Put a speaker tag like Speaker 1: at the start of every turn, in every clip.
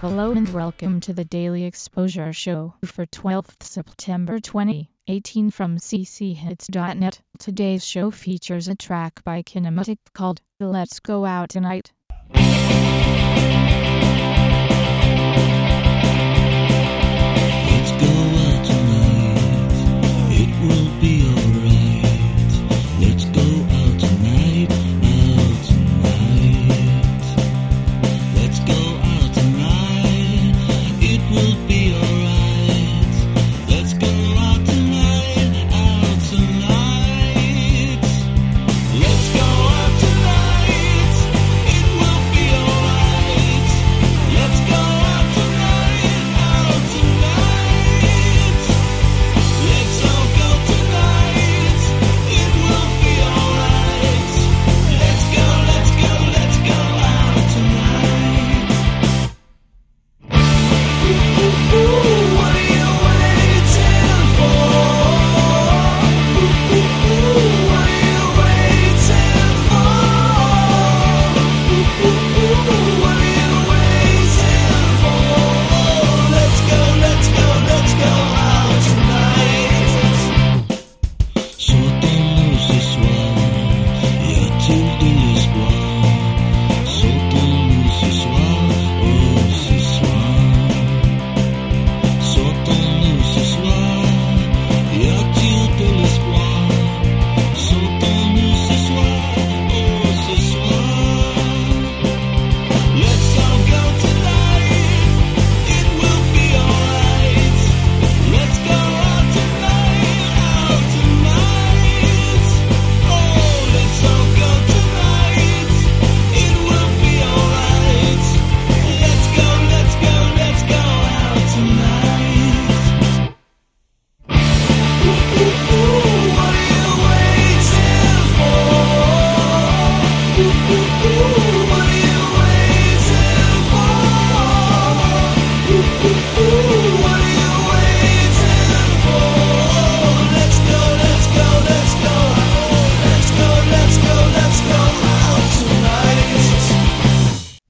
Speaker 1: Hello and welcome to the Daily Exposure Show for 12th September 2018 from cchits.net. Today's show features a track by Kinematic called Let's Go Out Tonight.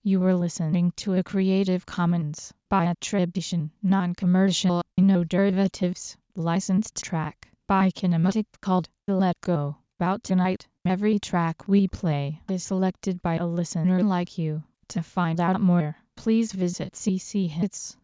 Speaker 2: You
Speaker 1: were listening to a Creative Commons by attribution, non-commercial, no derivatives, licensed track by Kinematic called Let's Go Out Tonight, every track we play is selected by a listener like you. To find out more, please visit